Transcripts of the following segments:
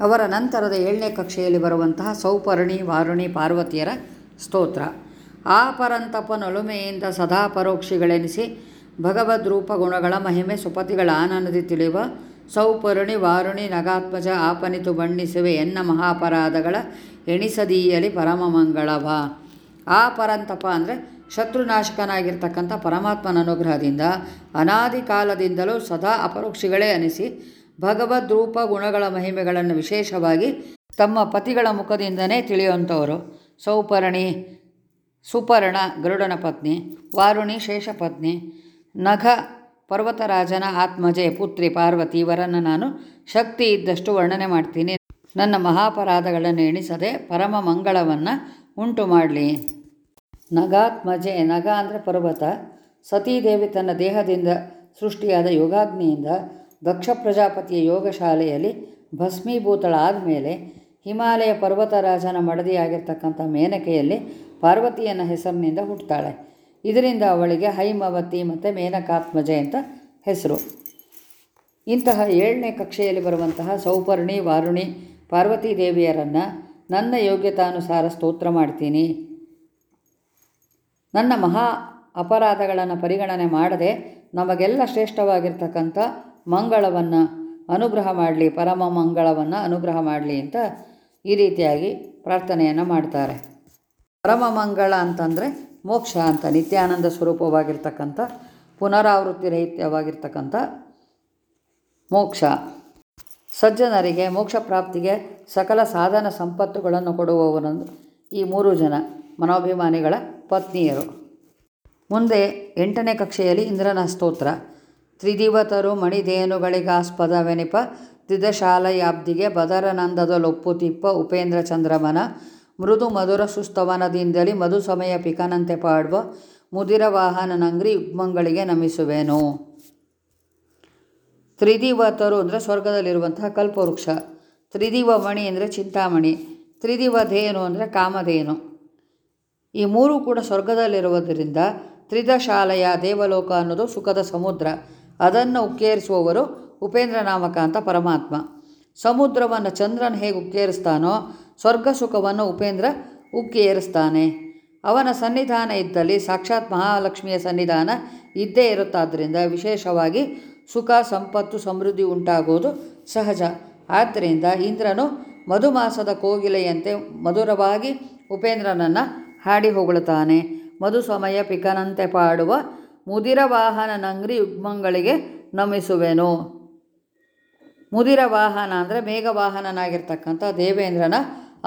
ಅವರ ನಂತರದ ಏಳನೇ ಕಕ್ಷೆಯಲ್ಲಿ ಬರುವಂತಹ ಸೌಪರ್ಣಿ, ವಾರುಣಿ, ಪಾರ್ವತಿಯರ ಸ್ತೋತ್ರ. ಆ ಪರಂತಪನೊಲುಮೆಯಿಂದ ಸದಾ ಪರೋಕ್ಷಿಗಳೆನಿಸಿ ಭಗವದ್ರೂಪ ಗುಣಗಳ ಮಹಿಮೆ ಸುಪತಿಗಳ ಆನಂದದಿ ತಿಳಿಯುವ ಸೌಪರ್ಣಿ, ವಾರುಣಿ, ನಗಾತ್ಮಜ ಆಪನಿತು ಬಣ್ಣಿಸುವೆ ಎನ್ನ ಮಹಾಪರಾಧಗಳ ಎಣಿಸದೀಯಲಿ ಪರಮ ಮಂಗಳವ ಆ ಪರಂತಪ ಅಂದರೆ ಶತ್ರುನಾಶಕನಾಗಿರ್ತಕ್ಕಂಥ ಪರಮಾತ್ಮನ ಅನುಗ್ರಹದಿಂದ ಅನಾದಿ ಕಾಲದಿಂದಲೂ ಸದಾ ಅಪರೋಕ್ಷಿಗಳೇ ಅನಿಸಿ ಭಗವದ್ರೂಪ ಗುಣಗಳ ಮಹಿಮೆಗಳನ್ನು ವಿಶೇಷವಾಗಿ ತಮ್ಮ ಪತಿಗಳ ಮುಖದಿಂದನೇ ತಿಳಿಯುವಂಥವರು. ಸೌಪರ್ಣಿ, ಸುಪರ್ಣ, ಗರುಡನ ಪತ್ನಿ, ವಾರುಣಿ ಶೇಷಪತ್ನಿ ನಘ, ಪರ್ವತರಾಜನ ಆತ್ಮಜೆ, ಪುತ್ರಿ, ಪಾರ್ವತಿ ಇವರನ್ನು ನಾನು ಶಕ್ತಿ ಇದ್ದಷ್ಟು ವರ್ಣನೆ ಮಾಡ್ತೀನಿ. ನನ್ನ ಮಹಾಪರಾಧಗಳನ್ನು ಎಣಿಸದೆ ಪರಮ ಮಂಗಳವನ್ನು ಉಂಟು ಮಾಡಲಿ. ನಗಾತ್ಮಜೆ, ನಗ ಅಂದರೆ ಪರ್ವತ. ಸತೀದೇವಿ ತನ್ನ ದೇಹದಿಂದ ಸೃಷ್ಟಿಯಾದ ಯೋಗಾಗ್ನಿಯಿಂದ ದಕ್ಷ ಪ್ರಜಾಪತಿಯ ಯೋಗಶಾಲೆಯಲ್ಲಿ ಭಸ್ಮೀಭೂತಳಾದ ಮೇಲೆ ಹಿಮಾಲಯ ಪರ್ವತರಾಜನ ಮಡದಿಯಾಗಿರ್ತಕ್ಕಂಥ ಮೇನಕೆಯಲ್ಲಿ ಪಾರ್ವತಿಯನ್ನ ಹೆಸರಿನಿಂದ ಹುಟ್ಟುತ್ತಾಳೆ ಇದರಿಂದ ಅವಳಿಗೆ ಹೈಮವತಿ ಮತ್ತು ಮೇನಕಾತ್ಮಜೆ ಅಂತ ಹೆಸರು. ಇಂತಹ ಏಳನೇ ಕಕ್ಷೆಯಲ್ಲಿ ಬರುವಂತಹ ಸೌಪರ್ಣಿ, ವಾರುಣಿ, ಪಾರ್ವತೀ ದೇವಿಯರನ್ನು ನನ್ನ ಯೋಗ್ಯತಾನುಸಾರ ಸ್ತೋತ್ರ ಮಾಡ್ತೀನಿ. ನನ್ನ ಮಹಾ ಅಪರಾಧಗಳನ್ನು ಪರಿಗಣನೆ ಮಾಡದೆ ನಮಗೆಲ್ಲ ಶ್ರೇಷ್ಠವಾಗಿರ್ತಕ್ಕಂಥ ಮಂಗಳವನ್ನು ಅನುಗ್ರಹ ಮಾಡಲಿ, ಪರಮ ಮಂಗಳವನ್ನು ಅನುಗ್ರಹ ಮಾಡಲಿ ಅಂತ ಈ ರೀತಿಯಾಗಿ ಪ್ರಾರ್ಥನೆಯನ್ನು ಮಾಡ್ತಾರೆ. ಪರಮ ಮಂಗಳ ಅಂತಂದರೆ ಮೋಕ್ಷ ಅಂತ, ನಿತ್ಯಾನಂದ ಸ್ವರೂಪವಾಗಿರ್ತಕ್ಕಂಥ, ಪುನರಾವೃತ್ತಿ ರಹಿತವಾಗಿರ್ತಕ್ಕಂಥ ಮೋಕ್ಷ. ಸಜ್ಜನರಿಗೆ ಮೋಕ್ಷ ಪ್ರಾಪ್ತಿಗೆ ಸಕಲ ಸಾಧನ ಸಂಪತ್ತುಗಳನ್ನು ಕೊಡುವವರನ್ನು ಈ ಮೂರು ಜನ ಮನೋಭಿಮಾನಿಗಳ ಪತ್ನಿಯರು. ಮುಂದೆ ಎಂಟನೇ ಕಕ್ಷೆಯಲ್ಲಿ ಇಂದ್ರನ ಸ್ತೋತ್ರ. ತ್ರಿದಿವತರು ಮಣಿಧೇನುಗಳಿಗಾಸ್ಪದವೆನಿಪ. ತ್ರಿದಶಾಲಯಾಬ್ದಿಗೆ ಬದರನಂದದಲೊಪ್ಪು ತಿಪ್ಪ ಉಪೇಂದ್ರ ಚಂದ್ರಮನ. ಮೃದು ಮಧುರ ಸುಸ್ತವನದಿಂದಲಿ ಮಧು ಸಮಯ ಪಿಕನಂತೆ ಪಾಡುವ. ಮುದಿರ ವಾಹನನಂಗ್ರಿ ಯುಗ್ಮಂಗಳಿಗೆ ನಮಿಸುವೆನು. ತ್ರಿದಿವತರು ಅಂದರೆ ಸ್ವರ್ಗದಲ್ಲಿರುವಂತಹ ಕಲ್ಪವೃಕ್ಷ. ತ್ರಿದಿವ ಮಣಿ ಅಂದರೆ ಚಿಂತಾಮಣಿ. ತ್ರಿದಿವ ಧೇನು ಅಂದರೆ ಕಾಮಧೇನು. ಈ ಮೂರು ಕೂಡ ಸ್ವರ್ಗದಲ್ಲಿರುವುದರಿಂದ ತ್ರಿದಶಾಲೆಯ ದೇವಲೋಕ ಅನ್ನೋದು ಸುಖದ ಸಮುದ್ರ. ಅದನ್ನು ಉಕ್ಕೇರಿಸುವವರು ಉಪೇಂದ್ರ ನಾಮಕ ಅಂತ ಪರಮಾತ್ಮ. ಸಮುದ್ರವನ್ನು ಚಂದ್ರನ ಹೇಗೆ ಉಕ್ಕೇರಿಸ್ತಾನೋ ಸ್ವರ್ಗ ಸುಖವನ್ನು ಉಪೇಂದ್ರ ಉಕ್ಕೇರಿಸ್ತಾನೆ. ಅವನ ಸನ್ನಿಧಾನ ಇದ್ದಲ್ಲಿ ಸಾಕ್ಷಾತ್ ಮಹಾಲಕ್ಷ್ಮಿಯ ಸನ್ನಿಧಾನ ಇದ್ದೇ ಇರುತ್ತಾದ್ದರಿಂದ ವಿಶೇಷವಾಗಿ ಸುಖ, ಸಂಪತ್ತು, ಸಮೃದ್ಧಿ ಉಂಟಾಗುವುದು ಸಹಜ. ಆದ್ದರಿಂದ ಇಂದ್ರನು ಮಧುಮಾಸದ ಕೋಗಿಲೆಯಂತೆ ಮಧುರವಾಗಿ ಉಪೇಂದ್ರನನ್ನು ಹಾಡಿ ಹೊಗಳುತ್ತಾನೆ ಮಧು ಸಮಯ ಪಿಕನಂತೆ ಪಾಡುವ ಮುದಿರ ವಾಹನ ನಂಗ್ರಿ ಯುಗ್ಮಗಳಿಗೆ ನಮಿಸುವೆನು. ಮುದಿರ ವಾಹನ ಅಂದರೆ ಮೇಘವಾಹನನಾಗಿರ್ತಕ್ಕಂಥ ದೇವೇಂದ್ರನ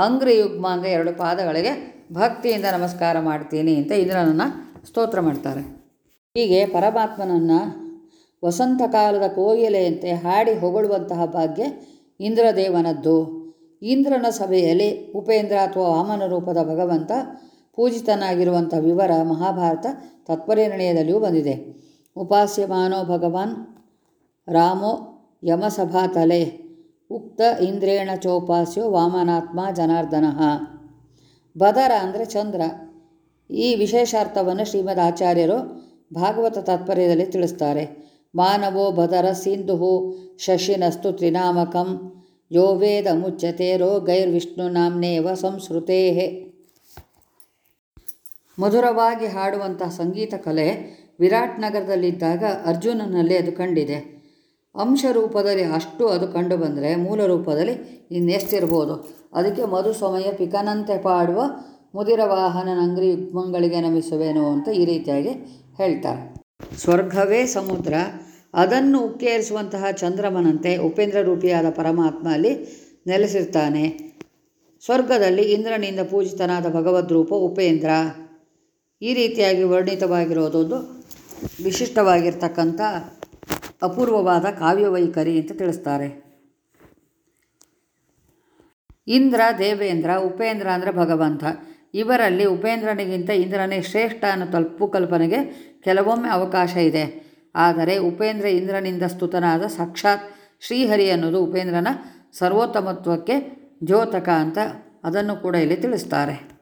ಅಂಗ್ರಿ ಯುಗ್ಮ ಅಂದರೆ ಎರಡು ಪಾದಗಳಿಗೆ ಭಕ್ತಿಯಿಂದ ನಮಸ್ಕಾರ ಮಾಡ್ತೀನಿ ಅಂತ ಇಂದ್ರನನ್ನು ಸ್ತೋತ್ರ ಮಾಡ್ತಾರೆ. ಹೀಗೆ ಪರಮಾತ್ಮನನ್ನು ವಸಂತ ಕಾಲದ ಕೋಗಿಲೆಯಂತೆ ಹಾಡಿ ಹೊಗಳುವಂತಹ ಭಾಗ್ಯ ಇಂದ್ರದೇವನದ್ದು. ಇಂದ್ರನ ಸಭೆಯಲ್ಲಿ ಉಪೇಂದ್ರ ಅಥವಾ ವಾಮನ ರೂಪದ ಭಗವಂತ ಪೂಜಿತನಾಗಿರುವಂಥ ವಿವರ ಮಹಾಭಾರತ ತತ್ಪರಿನಿರ್ಣಯದಲ್ಲಿಯೂ ಬಂದಿದೆ. ಉಪಾಸ್ಯಮಾನೋ ಭಗವಾನ್ ರಾಮೋ ಯಮಸಭಾತಲೆ ಉಕ್ತ ಇಂದ್ರೇಣ ಚೋಪಾಸ್ಯೋ ವಾಮನಾತ್ಮ ಜನಾರ್ದನ. ಬದರ ಅಂದರೆ ಚಂದ್ರ. ಈ ವಿಶೇಷಾರ್ಥವನ್ನು ಶ್ರೀಮದ್ ಆಚಾರ್ಯರು ಭಾಗವತ ತಾತ್ಪರ್ಯದಲ್ಲಿ ತಿಳಿಸ್ತಾರೆ. ಮಾನವೋ ಬದರ ಸಿಂಧು ಶಶಿನಸ್ತು ತ್ರಿನಾಮಕಂ. ಯೋ ವೇದ ಮುಚ್ಚತೆ ರೋ ಗೈರ್ವಿಷ್ಣು ನಾಮ್ನೇವ ಸಂಸ್ಕೃತೇ ಮಧುರವಾಗಿ ಹಾಡುವಂತಹ ಸಂಗೀತ ಕಲೆ ವಿರಾಟ್ ನಗರದಲ್ಲಿದ್ದಾಗ ಅರ್ಜುನನಲ್ಲಿ ಅದು ಕಂಡಿದೆ. ಅಂಶ ರೂಪದಲ್ಲಿ ಅಷ್ಟು ಅದು ಕಂಡು ಬಂದರೆ ಮೂಲ ರೂಪದಲ್ಲಿ ಇನ್ನೆಷ್ಟಿರ್ಬೋದು. ಅದಕ್ಕೆ ಮಧು ಸಮಯ ಪಿಕನಂತೆ ಪಾಡುವ ಮುದಿರ ವಾಹನ ನಂಗ್ರಿ ಯುಗ್ಮಂಗಳಿಗೆ ನಮಿಸುವೆನು ಅಂತ ಈ ರೀತಿಯಾಗಿ ಹೇಳ್ತಾರೆ. ಸ್ವರ್ಗವೇ ಸಮುದ್ರ. ಅದನ್ನು ಉಕ್ಕೇರಿಸುವಂತಹ ಚಂದ್ರಮನಂತೆ ಉಪೇಂದ್ರ ರೂಪಿಯಾದ ಪರಮಾತ್ಮ ಅಲ್ಲಿ ನೆಲೆಸಿರ್ತಾನೆ. ಸ್ವರ್ಗದಲ್ಲಿ ಇಂದ್ರನಿಂದ ಪೂಜಿತನಾದ ಭಗವದ್ ರೂಪ ಉಪೇಂದ್ರ. ಈ ರೀತಿಯಾಗಿ ವರ್ಣಿತವಾಗಿರೋದೊಂದು ವಿಶಿಷ್ಟವಾಗಿರ್ತಕ್ಕಂಥ ಅಪೂರ್ವವಾದ ಕಾವ್ಯವೈಖರಿ ಅಂತ ತಿಳಿಸ್ತಾರೆ. ಇಂದ್ರ, ದೇವೇಂದ್ರ, ಉಪೇಂದ್ರ ಅಂದರೆ ಭಗವಂತ. ಇವರಲ್ಲಿ ಉಪೇಂದ್ರನಿಗಿಂತ ಇಂದ್ರನೇ ಶ್ರೇಷ್ಠ ಅನ್ನೋ ತಲುಪು ಕಲ್ಪನೆಗೆ ಕೆಲವೊಮ್ಮೆ ಅವಕಾಶ ಇದೆ. ಆದರೆ ಉಪೇಂದ್ರ ಇಂದ್ರನಿಂದ ಸ್ತುತನಾದ ಸಾಕ್ಷಾತ್ ಶ್ರೀಹರಿ ಅನ್ನೋದು ಉಪೇಂದ್ರನ ಸರ್ವೋತ್ತಮತ್ವಕ್ಕೆ ದ್ಯೋತಕ ಅಂತ ಅದನ್ನು ಕೂಡ ಇಲ್ಲಿ ತಿಳಿಸ್ತಾರೆ.